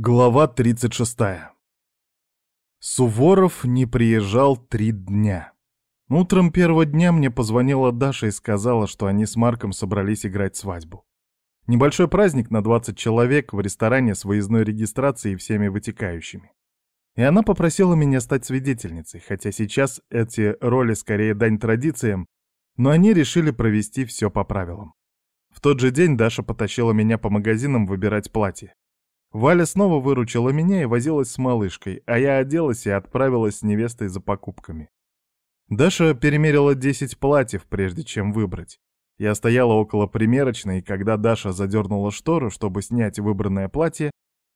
Глава 36. Суворов не приезжал три дня. Утром первого дня мне позвонила Даша и сказала, что они с Марком собрались играть свадьбу. Небольшой праздник на 20 человек в ресторане с выездной регистрацией и всеми вытекающими. И она попросила меня стать свидетельницей, хотя сейчас эти роли скорее дань традициям, но они решили провести все по правилам. В тот же день Даша потащила меня по магазинам выбирать платье. Валя снова выручила меня и возилась с малышкой, а я оделась и отправилась с невестой за покупками. Даша перемерила 10 платьев, прежде чем выбрать. Я стояла около примерочной, и когда Даша задернула штору, чтобы снять выбранное платье,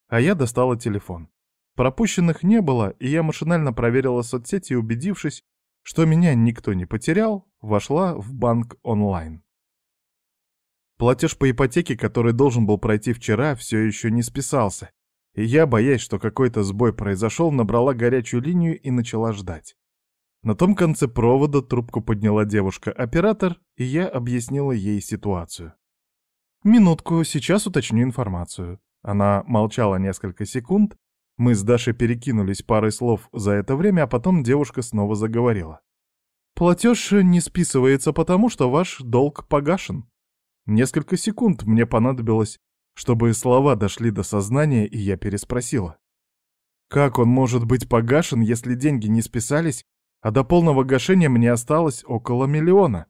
а я достала телефон. Пропущенных не было, и я машинально проверила соцсети, убедившись, что меня никто не потерял, вошла в банк онлайн. Платеж по ипотеке, который должен был пройти вчера, все еще не списался, и я, боясь, что какой-то сбой произошел, набрала горячую линию и начала ждать. На том конце провода трубку подняла девушка-оператор, и я объяснила ей ситуацию. «Минутку, сейчас уточню информацию». Она молчала несколько секунд, мы с Дашей перекинулись парой слов за это время, а потом девушка снова заговорила. «Платеж не списывается потому, что ваш долг погашен». Несколько секунд мне понадобилось, чтобы слова дошли до сознания, и я переспросила. Как он может быть погашен, если деньги не списались, а до полного гашения мне осталось около миллиона?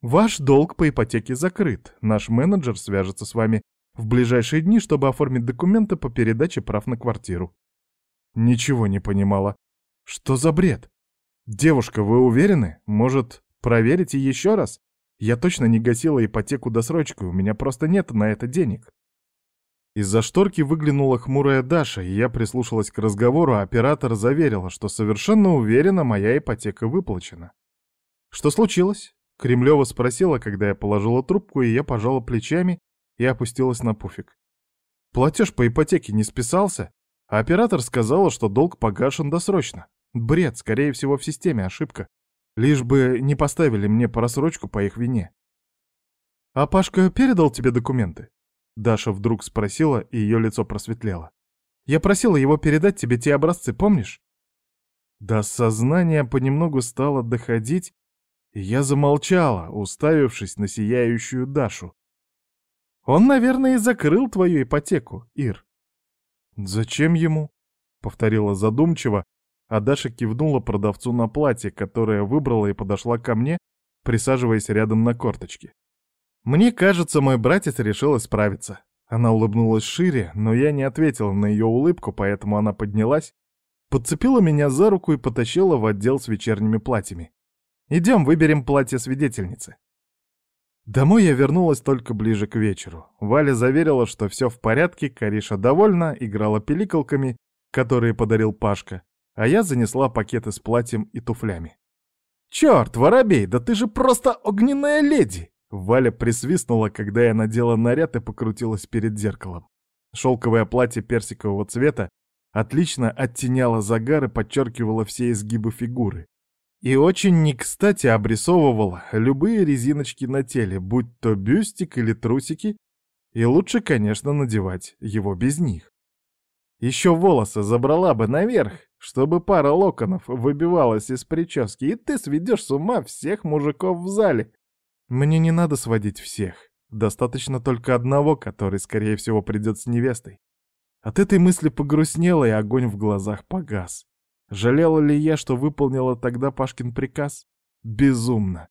Ваш долг по ипотеке закрыт. Наш менеджер свяжется с вами в ближайшие дни, чтобы оформить документы по передаче прав на квартиру. Ничего не понимала. Что за бред? Девушка, вы уверены? Может, проверите еще раз? Я точно не гасила ипотеку досрочкой, у меня просто нет на это денег. Из-за шторки выглянула хмурая Даша, и я прислушалась к разговору, а оператор заверила, что совершенно уверена, моя ипотека выплачена. «Что случилось?» — Кремлева спросила, когда я положила трубку, и я пожала плечами и опустилась на пуфик. «Платеж по ипотеке не списался, а оператор сказала, что долг погашен досрочно. Бред, скорее всего, в системе ошибка. Лишь бы не поставили мне просрочку по их вине. «А Пашка передал тебе документы?» Даша вдруг спросила, и ее лицо просветлело. «Я просила его передать тебе те образцы, помнишь?» До сознания понемногу стало доходить, и я замолчала, уставившись на сияющую Дашу. «Он, наверное, и закрыл твою ипотеку, Ир». «Зачем ему?» — повторила задумчиво, а Даша кивнула продавцу на платье, которое выбрала и подошла ко мне, присаживаясь рядом на корточке. «Мне кажется, мой братец решил исправиться». Она улыбнулась шире, но я не ответил на ее улыбку, поэтому она поднялась, подцепила меня за руку и потащила в отдел с вечерними платьями. «Идем, выберем платье свидетельницы». Домой я вернулась только ближе к вечеру. Валя заверила, что все в порядке, Кариша довольна, играла пиликалками, которые подарил Пашка, а я занесла пакеты с платьем и туфлями. «Черт, воробей, да ты же просто огненная леди!» Валя присвистнула, когда я надела наряд и покрутилась перед зеркалом. Шелковое платье персикового цвета отлично оттеняло загар и подчеркивало все изгибы фигуры. И очень не кстати обрисовывало любые резиночки на теле, будь то бюстик или трусики, и лучше, конечно, надевать его без них. Еще волосы забрала бы наверх, чтобы пара локонов выбивалась из прически, и ты сведешь с ума всех мужиков в зале. Мне не надо сводить всех. Достаточно только одного, который, скорее всего, придет с невестой. От этой мысли погрустнело, и огонь в глазах погас. Жалела ли я, что выполнила тогда Пашкин приказ? Безумно.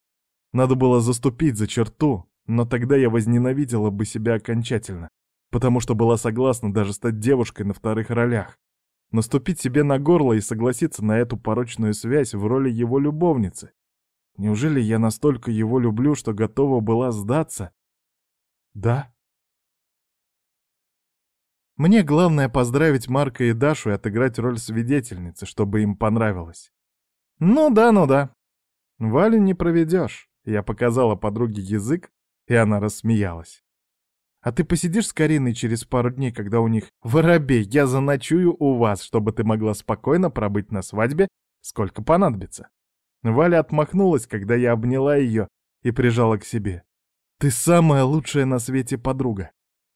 Надо было заступить за черту, но тогда я возненавидела бы себя окончательно потому что была согласна даже стать девушкой на вторых ролях. Наступить себе на горло и согласиться на эту порочную связь в роли его любовницы. Неужели я настолько его люблю, что готова была сдаться? Да. Мне главное поздравить Марка и Дашу и отыграть роль свидетельницы, чтобы им понравилось. Ну да, ну да. Валю не проведешь. Я показала подруге язык, и она рассмеялась. А ты посидишь с Кариной через пару дней, когда у них воробей, я заночую у вас, чтобы ты могла спокойно пробыть на свадьбе, сколько понадобится. Валя отмахнулась, когда я обняла ее и прижала к себе. Ты самая лучшая на свете подруга.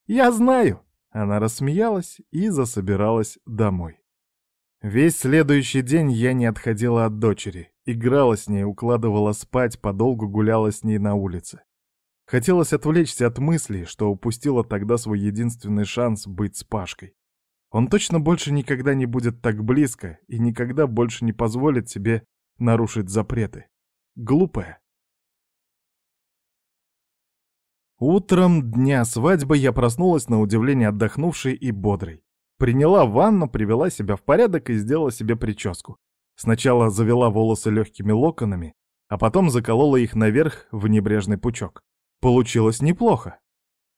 Я знаю. Она рассмеялась и засобиралась домой. Весь следующий день я не отходила от дочери, играла с ней, укладывала спать, подолгу гуляла с ней на улице. Хотелось отвлечься от мыслей, что упустила тогда свой единственный шанс быть с Пашкой. Он точно больше никогда не будет так близко и никогда больше не позволит себе нарушить запреты. Глупая. Утром дня свадьбы я проснулась на удивление отдохнувшей и бодрой. Приняла ванну, привела себя в порядок и сделала себе прическу. Сначала завела волосы легкими локонами, а потом заколола их наверх в небрежный пучок. Получилось неплохо.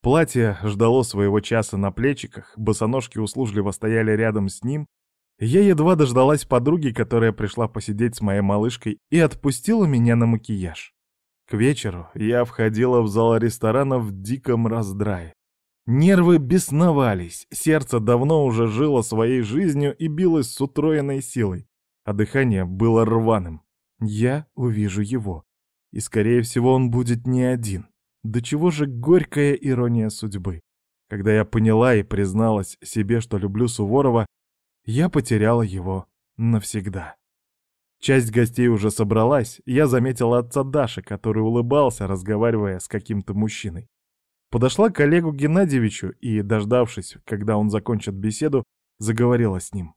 Платье ждало своего часа на плечиках, босоножки услужливо стояли рядом с ним. Я едва дождалась подруги, которая пришла посидеть с моей малышкой и отпустила меня на макияж. К вечеру я входила в зал ресторана в диком раздрае. Нервы бесновались, сердце давно уже жило своей жизнью и билось с утроенной силой, а дыхание было рваным. Я увижу его, и, скорее всего, он будет не один. До чего же горькая ирония судьбы. Когда я поняла и призналась себе, что люблю Суворова, я потеряла его навсегда. Часть гостей уже собралась, я заметила отца Даши, который улыбался, разговаривая с каким-то мужчиной. Подошла к Олегу Геннадьевичу и, дождавшись, когда он закончит беседу, заговорила с ним.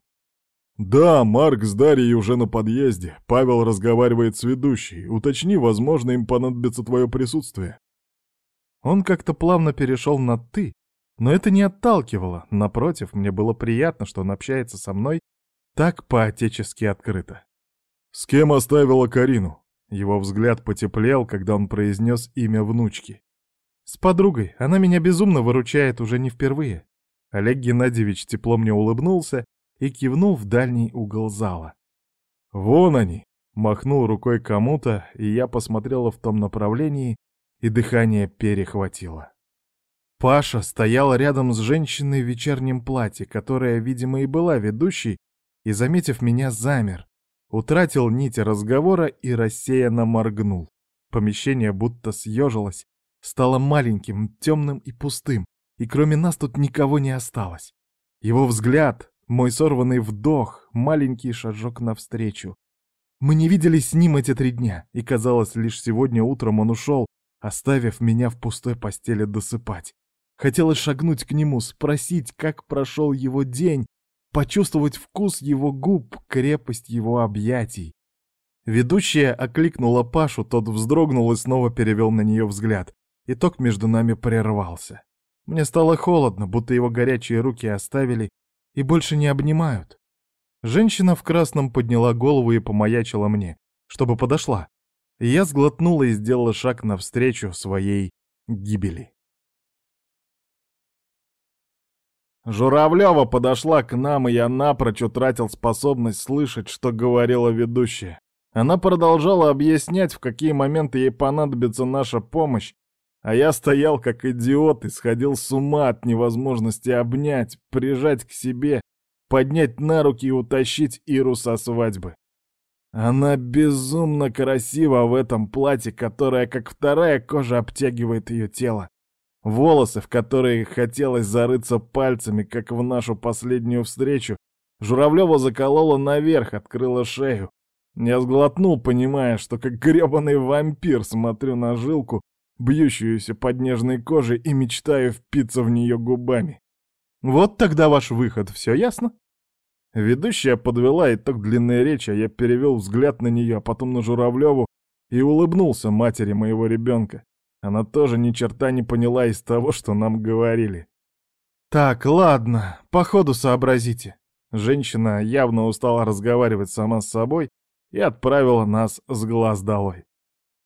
«Да, Марк с Дарьей уже на подъезде. Павел разговаривает с ведущей. Уточни, возможно, им понадобится твое присутствие». Он как-то плавно перешел на «ты», но это не отталкивало. Напротив, мне было приятно, что он общается со мной так по-отечески открыто. «С кем оставила Карину?» Его взгляд потеплел, когда он произнес имя внучки. «С подругой. Она меня безумно выручает уже не впервые». Олег Геннадьевич тепло мне улыбнулся и кивнул в дальний угол зала. «Вон они!» — махнул рукой кому-то, и я посмотрела в том направлении, и дыхание перехватило. Паша стоял рядом с женщиной в вечернем платье, которая, видимо, и была ведущей, и, заметив меня, замер, утратил нить разговора и рассеянно моргнул. Помещение будто съежилось, стало маленьким, темным и пустым, и кроме нас тут никого не осталось. Его взгляд, мой сорванный вдох, маленький шажок навстречу. Мы не виделись с ним эти три дня, и, казалось, лишь сегодня утром он ушел, оставив меня в пустой постели досыпать. Хотелось шагнуть к нему, спросить, как прошел его день, почувствовать вкус его губ, крепость его объятий. Ведущая окликнула Пашу, тот вздрогнул и снова перевел на нее взгляд. Итог между нами прервался. Мне стало холодно, будто его горячие руки оставили и больше не обнимают. Женщина в красном подняла голову и помаячила мне, чтобы подошла. Я сглотнула и сделала шаг навстречу своей гибели. Журавлева подошла к нам, и я напрочь утратил способность слышать, что говорила ведущая. Она продолжала объяснять, в какие моменты ей понадобится наша помощь, а я стоял как идиот и сходил с ума от невозможности обнять, прижать к себе, поднять на руки и утащить Иру со свадьбы. Она безумно красива в этом платье, которое, как вторая кожа, обтягивает ее тело. Волосы, в которые хотелось зарыться пальцами, как в нашу последнюю встречу, Журавлева заколола наверх, открыла шею. Я сглотнул, понимая, что как гребаный вампир смотрю на жилку, бьющуюся под нежной кожей, и мечтаю впиться в нее губами. Вот тогда ваш выход, все ясно? Ведущая подвела итог длинной речи, а я перевел взгляд на нее, а потом на Журавлеву и улыбнулся матери моего ребенка. Она тоже ни черта не поняла из того, что нам говорили. «Так, ладно, по ходу сообразите». Женщина явно устала разговаривать сама с собой и отправила нас с глаз долой.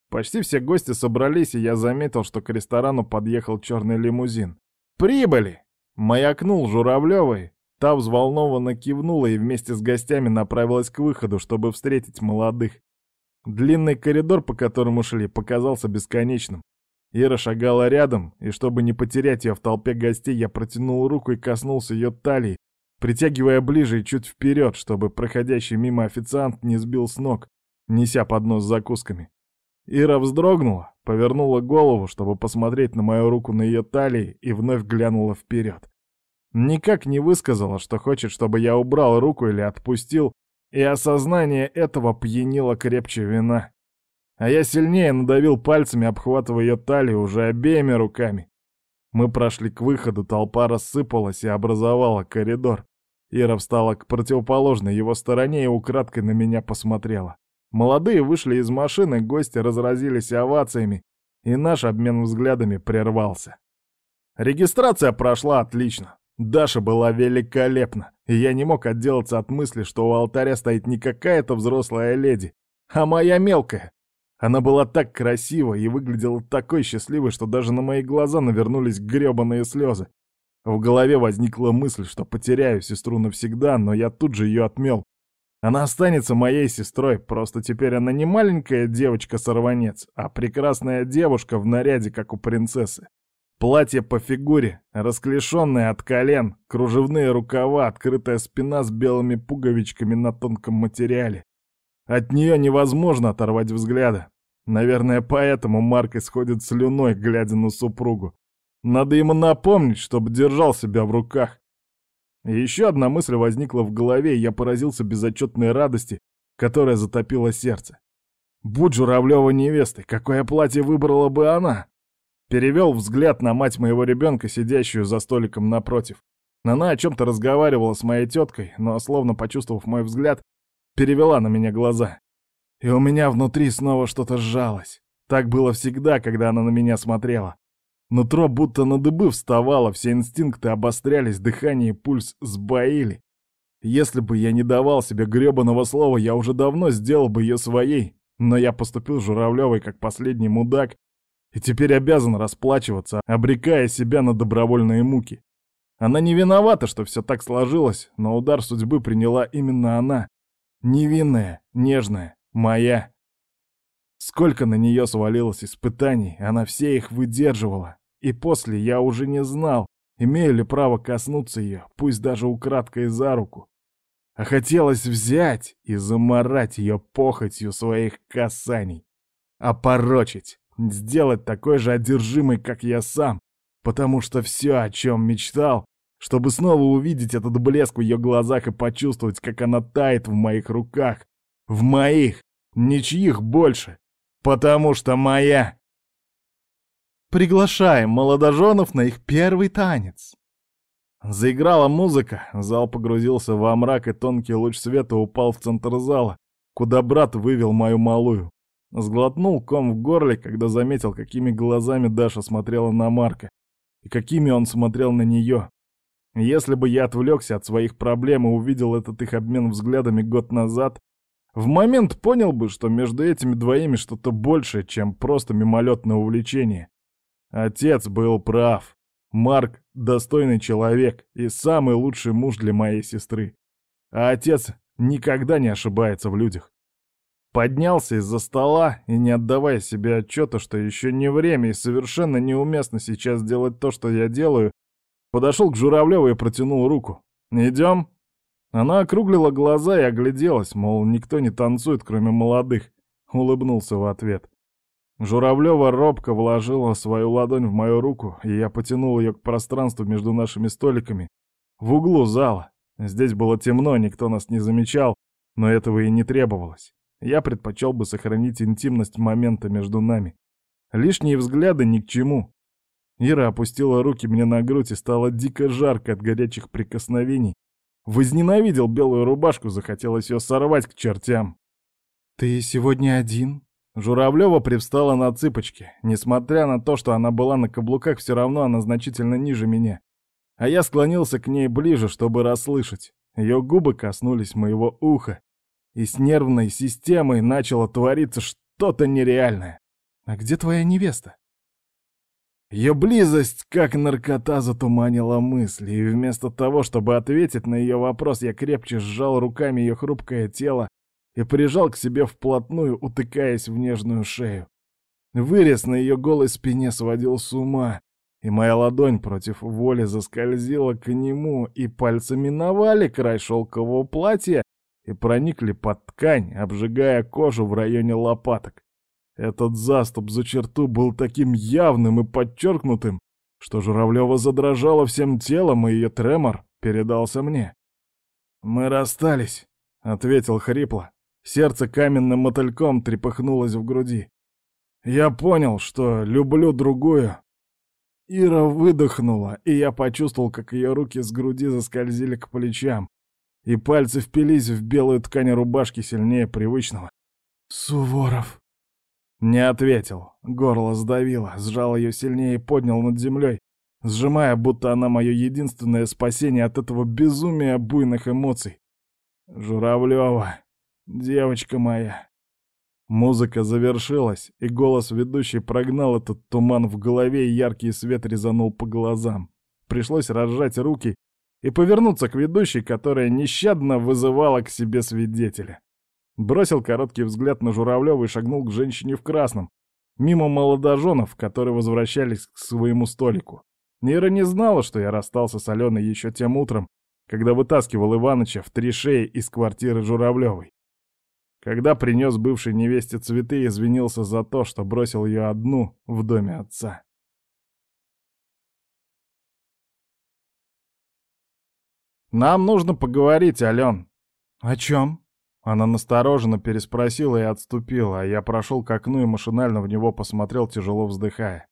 Почти все гости собрались, и я заметил, что к ресторану подъехал черный лимузин. «Прибыли!» — маякнул Журавлевой, Та взволнованно кивнула и вместе с гостями направилась к выходу, чтобы встретить молодых. Длинный коридор, по которому шли, показался бесконечным. Ира шагала рядом, и чтобы не потерять ее в толпе гостей, я протянул руку и коснулся ее талии, притягивая ближе и чуть вперед, чтобы проходящий мимо официант не сбил с ног, неся поднос с закусками. Ира вздрогнула, повернула голову, чтобы посмотреть на мою руку на ее талии, и вновь глянула вперед. Никак не высказала, что хочет, чтобы я убрал руку или отпустил, и осознание этого пьянило крепче вина. А я сильнее надавил пальцами, обхватывая ее талию уже обеими руками. Мы прошли к выходу, толпа рассыпалась и образовала коридор. Ира встала к противоположной его стороне и украдкой на меня посмотрела. Молодые вышли из машины, гости разразились овациями, и наш обмен взглядами прервался. Регистрация прошла отлично. Даша была великолепна, я не мог отделаться от мысли, что у алтаря стоит не какая-то взрослая леди, а моя мелкая. Она была так красива и выглядела такой счастливой, что даже на мои глаза навернулись грёбаные слезы. В голове возникла мысль, что потеряю сестру навсегда, но я тут же ее отмел. Она останется моей сестрой, просто теперь она не маленькая девочка-сорванец, а прекрасная девушка в наряде, как у принцессы. Платье по фигуре, расклешенное от колен, кружевные рукава, открытая спина с белыми пуговичками на тонком материале. От нее невозможно оторвать взгляда. Наверное, поэтому Марк исходит слюной, глядя на супругу. Надо ему напомнить, чтобы держал себя в руках. Еще одна мысль возникла в голове, и я поразился безотчетной радости, которая затопила сердце. Будь Журавлева невестой, какое платье выбрала бы она? Перевел взгляд на мать моего ребенка, сидящую за столиком напротив. Она о чем-то разговаривала с моей теткой, но, словно почувствовав мой взгляд, перевела на меня глаза. И у меня внутри снова что-то сжалось. Так было всегда, когда она на меня смотрела. Нутро будто на дыбы вставало, все инстинкты обострялись, дыхание и пульс сбоили. Если бы я не давал себе грёбаного слова, я уже давно сделал бы ее своей, но я поступил Журавлевой как последний мудак и теперь обязан расплачиваться, обрекая себя на добровольные муки. Она не виновата, что все так сложилось, но удар судьбы приняла именно она. Невинная, нежная, моя. Сколько на нее свалилось испытаний, она все их выдерживала. И после я уже не знал, имею ли право коснуться ее, пусть даже украдкой за руку. А хотелось взять и заморать ее похотью своих касаний. Опорочить, сделать такой же одержимой, как я сам, потому что все, о чем мечтал, чтобы снова увидеть этот блеск в ее глазах и почувствовать, как она тает в моих руках. В моих, ничьих больше, потому что моя. Приглашаем молодоженов на их первый танец. Заиграла музыка, зал погрузился во мрак, и тонкий луч света упал в центр зала, куда брат вывел мою малую. Сглотнул ком в горле, когда заметил, какими глазами Даша смотрела на Марка и какими он смотрел на нее. Если бы я отвлекся от своих проблем и увидел этот их обмен взглядами год назад, в момент понял бы, что между этими двоими что-то большее, чем просто мимолетное увлечение. Отец был прав. Марк — достойный человек и самый лучший муж для моей сестры. А отец никогда не ошибается в людях. Поднялся из-за стола и, не отдавая себе отчета, что еще не время и совершенно неуместно сейчас делать то, что я делаю, подошел к Журавлеву и протянул руку. «Идем?» Она округлила глаза и огляделась, мол, никто не танцует, кроме молодых. Улыбнулся в ответ. Журавлева робко вложила свою ладонь в мою руку, и я потянул ее к пространству между нашими столиками, в углу зала. Здесь было темно, никто нас не замечал, но этого и не требовалось. Я предпочел бы сохранить интимность момента между нами. Лишние взгляды ни к чему. Ира опустила руки мне на грудь и стало дико жарко от горячих прикосновений. Возненавидел белую рубашку, захотелось ее сорвать к чертям. «Ты сегодня один?» Журавлева привстала на цыпочки. Несмотря на то, что она была на каблуках, все равно она значительно ниже меня. А я склонился к ней ближе, чтобы расслышать. Ее губы коснулись моего уха, и с нервной системой начало твориться что-то нереальное. «А где твоя невеста?» Ее близость, как наркота, затуманила мысли, и вместо того, чтобы ответить на ее вопрос, я крепче сжал руками ее хрупкое тело и прижал к себе вплотную, утыкаясь в нежную шею. Вырез на ее голой спине сводил с ума, и моя ладонь против воли заскользила к нему, и пальцы миновали край шелкового платья и проникли под ткань, обжигая кожу в районе лопаток. Этот заступ за черту был таким явным и подчеркнутым, что Журавлева задрожала всем телом, и ее тремор передался мне. «Мы расстались», — ответил хрипло. Сердце каменным мотыльком трепыхнулось в груди. Я понял, что люблю другую. Ира выдохнула, и я почувствовал, как ее руки с груди заскользили к плечам, и пальцы впились в белую ткань рубашки сильнее привычного. «Суворов!» Не ответил, горло сдавило, сжал ее сильнее и поднял над землей, сжимая, будто она мое единственное спасение от этого безумия буйных эмоций. «Журавлева, девочка моя!» Музыка завершилась, и голос ведущей прогнал этот туман в голове, и яркий свет резанул по глазам. Пришлось разжать руки и повернуться к ведущей, которая нещадно вызывала к себе свидетеля. Бросил короткий взгляд на Журавлёва и шагнул к женщине в красном, мимо молодоженов, которые возвращались к своему столику. Нира не знала, что я расстался с Аленой еще тем утром, когда вытаскивал Иваныча в три шеи из квартиры Журавлевой. Когда принес бывшей невесте цветы и извинился за то, что бросил ее одну в доме отца. «Нам нужно поговорить, Ален». «О чем?» Она настороженно переспросила и отступила, а я прошел к окну и машинально в него посмотрел, тяжело вздыхая.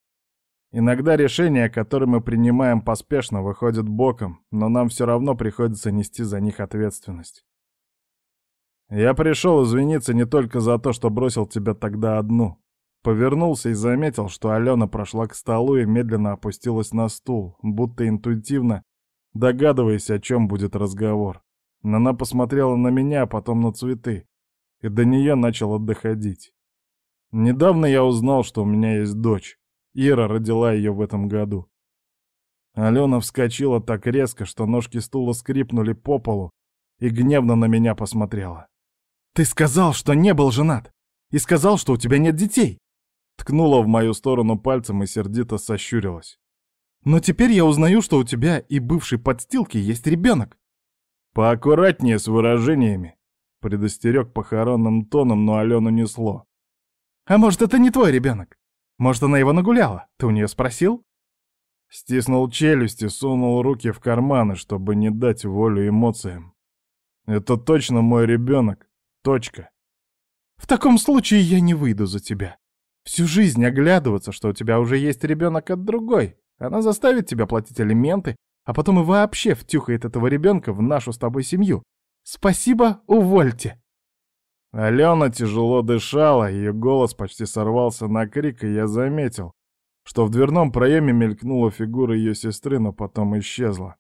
Иногда решения, которые мы принимаем поспешно, выходят боком, но нам все равно приходится нести за них ответственность. Я пришел извиниться не только за то, что бросил тебя тогда одну. Повернулся и заметил, что Алена прошла к столу и медленно опустилась на стул, будто интуитивно догадываясь, о чем будет разговор. Она посмотрела на меня, а потом на цветы, и до нее начало доходить. Недавно я узнал, что у меня есть дочь. Ира родила ее в этом году. Алена вскочила так резко, что ножки стула скрипнули по полу и гневно на меня посмотрела. «Ты сказал, что не был женат! И сказал, что у тебя нет детей!» Ткнула в мою сторону пальцем и сердито сощурилась. «Но теперь я узнаю, что у тебя и бывшей подстилки есть ребенок!» «Поаккуратнее с выражениями!» Предостерег похоронным тоном, но Алену несло. «А может, это не твой ребенок? Может, она его нагуляла? Ты у нее спросил?» Стиснул челюсти, сунул руки в карманы, чтобы не дать волю эмоциям. «Это точно мой ребенок. Точка». «В таком случае я не выйду за тебя. Всю жизнь оглядываться, что у тебя уже есть ребенок от другой. Она заставит тебя платить алименты, а потом и вообще втюхает этого ребенка в нашу с тобой семью. Спасибо, увольте!» Алена тяжело дышала, ее голос почти сорвался на крик, и я заметил, что в дверном проеме мелькнула фигура ее сестры, но потом исчезла.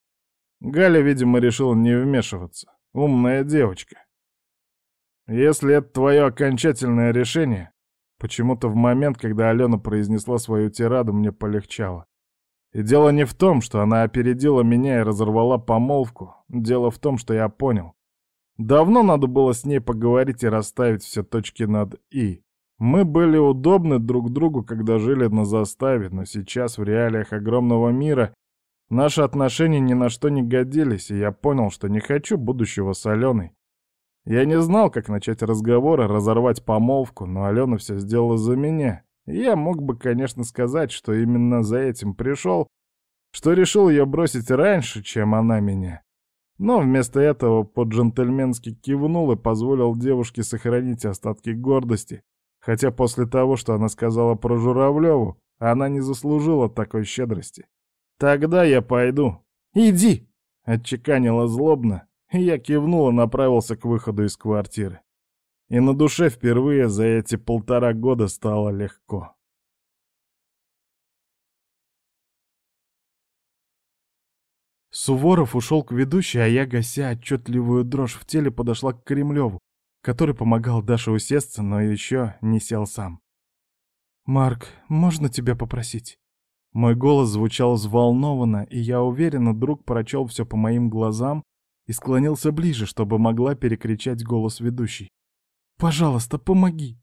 Галя, видимо, решила не вмешиваться. Умная девочка. Если это твое окончательное решение, почему-то в момент, когда Алена произнесла свою тираду, мне полегчало. И дело не в том, что она опередила меня и разорвала помолвку. Дело в том, что я понял. Давно надо было с ней поговорить и расставить все точки над «и». Мы были удобны друг другу, когда жили на заставе, но сейчас в реалиях огромного мира наши отношения ни на что не годились, и я понял, что не хочу будущего с Аленой. Я не знал, как начать разговор и разорвать помолвку, но Алена все сделала за меня, я мог бы, конечно, сказать, что именно за этим пришел, что решил ее бросить раньше, чем она меня. Но вместо этого по-джентльменски кивнул и позволил девушке сохранить остатки гордости, хотя после того, что она сказала про Журавлеву, она не заслужила такой щедрости. «Тогда я пойду». «Иди!» — отчеканила злобно, я кивнул и направился к выходу из квартиры и на душе впервые за эти полтора года стало легко. Суворов ушел к ведущей, а я, гася отчетливую дрожь в теле, подошла к Кремлеву, который помогал Даше усесться, но еще не сел сам. «Марк, можно тебя попросить?» Мой голос звучал взволнованно, и я уверенно друг прочел все по моим глазам и склонился ближе, чтобы могла перекричать голос ведущей. Пожалуйста, помоги.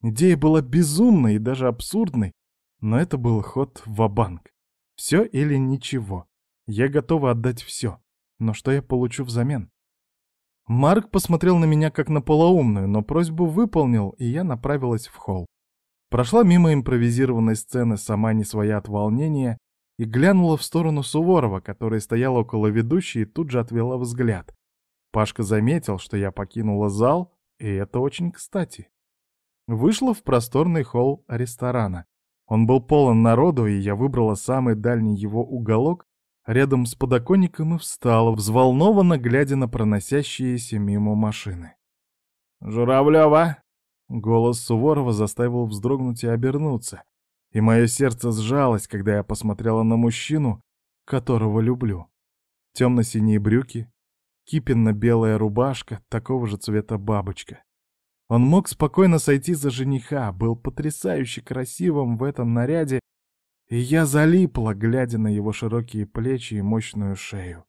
Идея была безумной и даже абсурдной, но это был ход в банк Все или ничего. Я готова отдать все. Но что я получу взамен? Марк посмотрел на меня как на полоумную, но просьбу выполнил, и я направилась в холл. Прошла мимо импровизированной сцены, сама не своя от волнения, и глянула в сторону Суворова, который стоял около ведущей и тут же отвела взгляд. Пашка заметил, что я покинула зал, и это очень кстати. Вышла в просторный холл ресторана. Он был полон народу, и я выбрала самый дальний его уголок рядом с подоконником и встала, взволнованно глядя на проносящиеся мимо машины. «Журавлёва!» Голос Суворова заставил вздрогнуть и обернуться, и мое сердце сжалось, когда я посмотрела на мужчину, которого люблю. Темно-синие брюки, кипенно-белая рубашка, такого же цвета бабочка. Он мог спокойно сойти за жениха, был потрясающе красивым в этом наряде, и я залипла, глядя на его широкие плечи и мощную шею.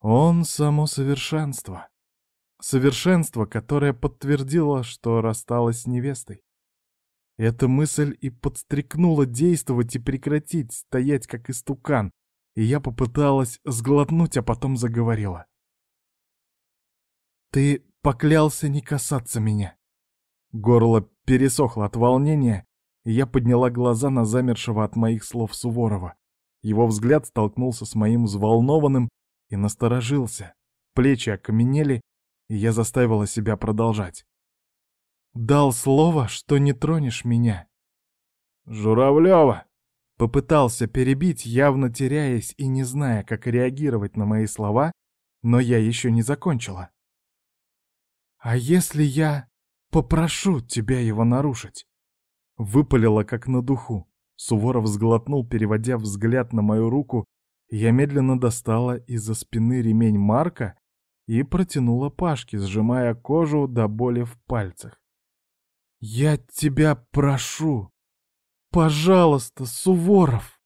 Он — само совершенство. Совершенство, которое подтвердило, что рассталась с невестой. Эта мысль и подстрекнула действовать и прекратить стоять как истукан, и я попыталась сглотнуть, а потом заговорила. «Ты поклялся не касаться меня». Горло пересохло от волнения, и я подняла глаза на замершего от моих слов Суворова. Его взгляд столкнулся с моим взволнованным и насторожился. Плечи окаменели, и я заставила себя продолжать. «Дал слово, что не тронешь меня». «Журавлева!» Попытался перебить, явно теряясь и не зная, как реагировать на мои слова, но я еще не закончила. «А если я попрошу тебя его нарушить?» Выпалила как на духу. Суворов сглотнул, переводя взгляд на мою руку, я медленно достала из-за спины ремень Марка и протянула Пашке, сжимая кожу до боли в пальцах. «Я тебя прошу! Пожалуйста, Суворов!»